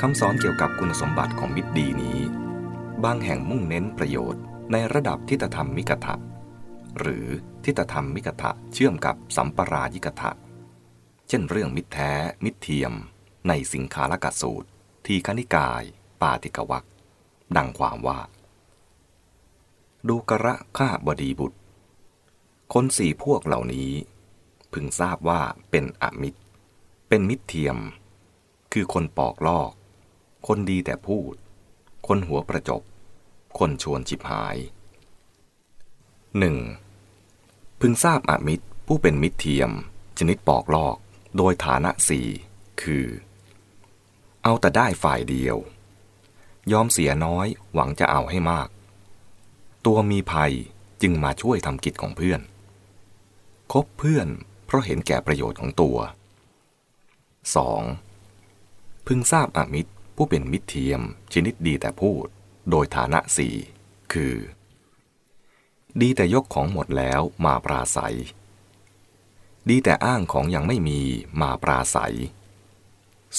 คำสอนเกี่ยวกับคุณสมบัติของมิตรดีนี้ บางแห่งมุ่งเน้นประโยชน์ในระดับทิฏฐธรรมมิกถะหรือทิฏฐธรรมมิกถะเชื่อมกับสัมปรายิกถะเช่นเรื่องมิตรแท้ มิตรเทียม ในสิงคาลกสูตร ทีคณิกาย ปาติกวักดังความว่า ดูกระข้าบดีบุตร คนสี่พวกเหล่านี้ พึงทราบว่าเป็นอมิตร เป็นมิตรเทียม คือคนปอกลอก คนดีแต่พูด คนหัวประจบ คนชวนจิบหายหนึ่งพึงทราบอมิตรผู้เป็นมิตรเทียม ชนิดปอกลอก โดยฐานะสี่คือ เอาแต่ได้ฝ่ายเดียว ยอมเสียน้อยหวังจะเอาให้มาก ตัวมีภัยจึงมาช่วยทำกิจของเพื่อน คบเพื่อนเพราะเห็นแก่ประโยชน์ของตัว 2. พึงทราบอมิตร ผู้เป็นมิตรเทียมชนิดดีแต่พูด โดยฐานะสี่คือ ดีแต่ยกของหมดแล้วมาปราศัย ดีแต่อ้างของยังไม่มีมาปราศัย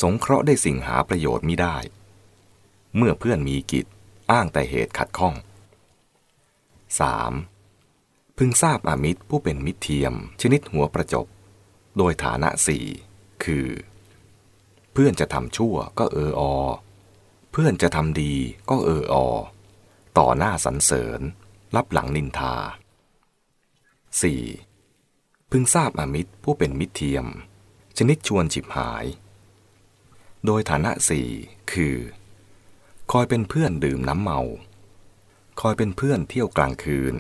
สงเคราะห์ได้สิ่งหาประโยชน์ไมิได้ เมื่อเพื่อนมีกิจอ้างแต่เหตุขัดข้อง 3. พึงทราบอามิตรผู้เป็นมิตรเทียมชนิดหัวประจบ โดยฐานะสี่คือ เพื่อนจะทำชั่วก็เอออ เพื่อนจะทำดีก็เอออ ต่อหน้าสรรเสริญ รับหลังนินทา 4. พึงทราบอมิตรผู้เป็นมิตรเทียม ชนิดชวนฉิบหาย โดยฐานะสี่คือ คอยเป็นเพื่อนดื่มน้ำเมา คอยเป็นเพื่อนเที่ยวกลางคืน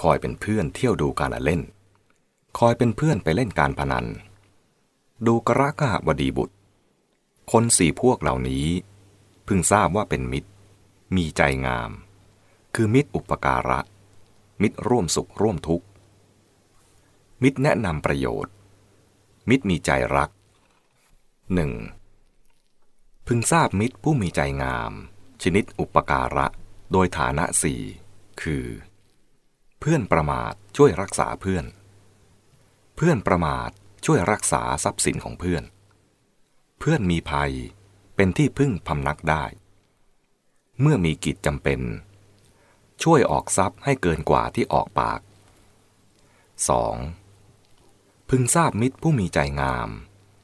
คอยเป็นเพื่อนเที่ยวดูการละเล่น คอยเป็นเพื่อนไปเล่นการพนันดูกระกะวดีบุตร คนสี่พวกเหล่านี้ พึงทราบว่าเป็นมิตร มีใจงาม คือมิตรอุปการะ มิตรร่วมสุขร่วมทุกข์ มิตรแนะนำประโยชน์ มิตรมีใจรักหนึ่งพึงทราบมิตรผู้มีใจงาม ชนิดอุปการะ โดยฐานะสี่คือ เพื่อนประมาทช่วยรักษาเพื่อน เพื่อนประมาทช่วยรักษาทรัพย์สินของเพื่อน เพื่อนมีภัยเป็นที่พึ่งพำนักได้ เมื่อมีกิจจำเป็น ช่วยออกทรัพย์ให้เกินกว่าที่ออกปาก 2. พึงทราบมิตรผู้มีใจงาม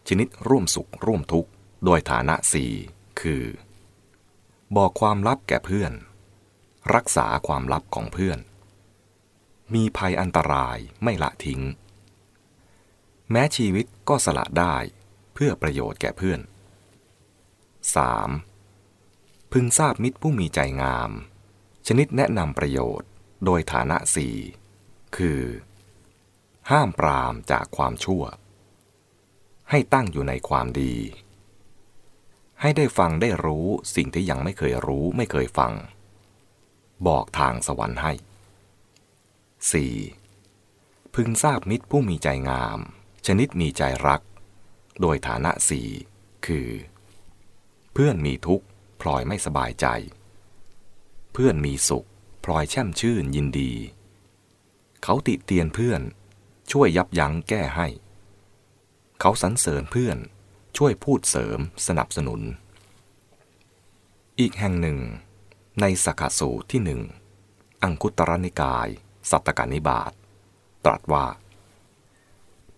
ชนิดร่วมสุขร่วมทุกข์ โดยฐานะสี่คือ บอกความลับแก่เพื่อน รักษาความลับของเพื่อน มีภัยอันตรายไม่ละทิ้ง แม้ชีวิตก็สละได้ เพื่อประโยชน์แก่เพื่อน 3. พึงทราบมิตรผู้มีใจงาม ชนิดแนะนำประโยชน์โดยฐานะสี่คือ ห้ามปรามจากความชั่ว ให้ตั้งอยู่ในความดี ให้ได้ฟังได้รู้สิ่งที่ยังไม่เคยรู้ไม่เคยฟัง บอกทางสวรรค์ให้ 4. พึงทราบมิตรผู้มีใจงาม ชนิดมีใจรัก โดยฐานะสี่คือ เพื่อนมีทุกข์พลอยไม่สบายใจ เพื่อนมีสุขพลอยแช่มชื่นยินดี เขาติเตียนเพื่อนช่วยยับยั้งแก้ให้ เขาสรรเสริญเพื่อนช่วยพูดเสริมสนับสนุน อีกแห่งหนึ่ง ในสักสูตรที่หนึ่ง อังคุตรนิกาย สัตตกานิบาต ตรัสว่า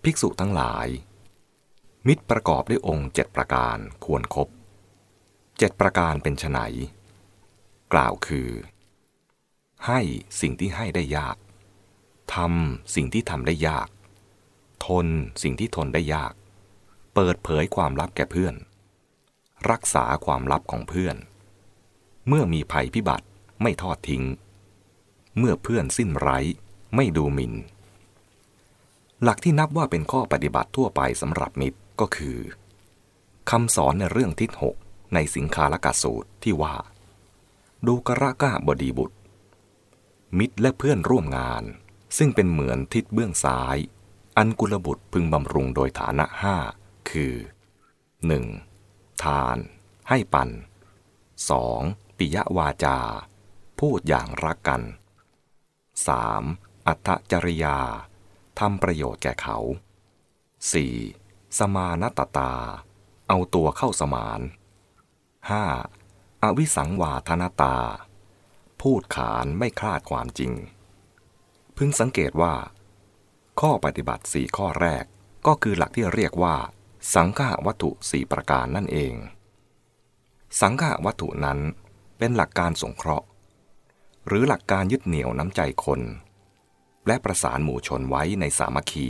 ภิกษุทั้งหลาย มิตรประกอบด้วยองค์เจ็ดประการควรครบเจ็ดประการเป็นไนกล่าวคือ ให้สิ่งที่ให้ได้ยากทำสิ่งที่ทำได้ยาก ทนสิ่งที่ทนได้ยาก เปิดเผยความลับแก่เพื่อน รักษาความลับของเพื่อน เมื่อมีภัยพิบัติไม่ทอดทิ้ง เมื่อเพื่อนสิ้นไร้ไม่ดูหมิน่น หลักที่นับว่าเป็นข้อปฏิบัติทั่วไปสำหรับมิตร ก็คือคำสอนในเรื่องทิศหกในสิงคาลกาสูตรที่ว่า ดูกระก้าบดีบุตร มิตรและเพื่อนร่วมงาน ซึ่งเป็นเหมือนทิศเบื้องซ้าย อันกุลบุตรพึงบำรุงโดยฐานะห้าคือ 1. ทาน ให้ปัน 2. ปิยวาจา พูดอย่างรักกัน 3. อัตจริยาทำประโยชน์แก่เขา 4. สมานตตา เอาตัวเข้าสมาน 5. อวิสังวาทนตา พูดขานไม่คลาดความจริง พึงสังเกตว่า ข้อปฏิบัติสี่ข้อแรกก็คือหลักที่เรียกว่า สังฆวัตถุสี่ประการนั่นเอง สังฆวัตถุนั้นเป็นหลักการสงเคราะห์ หรือหลักการยึดเหนี่ยวน้ำใจคน และประสานหมู่ชนไว้ในสามัคคี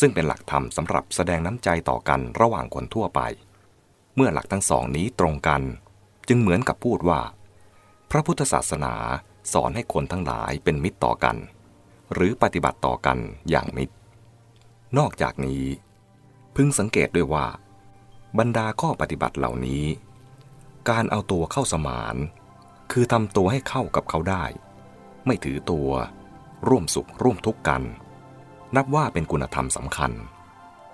ซึ่งเป็นหลักธรรมสำหรับแสดงน้ำใจต่อกันระหว่างคนทั่วไป เมื่อหลักทั้งสองนี้ตรงกัน จึงเหมือนกับพูดว่า พระพุทธศาสนาสอนให้คนทั้งหลายเป็นมิตรต่อกัน หรือปฏิบัติต่อกันอย่างมิตร นอกจากนี้ พึงสังเกตด้วยว่า บรรดาข้อปฏิบัติเหล่านี้ การเอาตัวเข้าสมาน คือทำตัวให้เข้ากับเขาได้ ไม่ถือตัว ร่วมสุขร่วมทุกข์กัน นับว่าเป็นคุณธรรมสำคัญ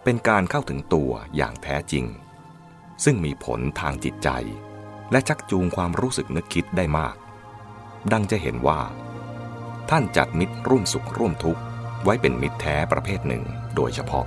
เป็นการเข้าถึงตัวอย่างแท้จริง ซึ่งมีผลทางจิตใจ และชักจูงความรู้สึกนึกคิดได้มาก ดังจะเห็นว่า ท่านจัดมิตรร่วมสุขร่วมทุกข์ไว้เป็นมิตรแท้ประเภทหนึ่งโดยเฉพาะ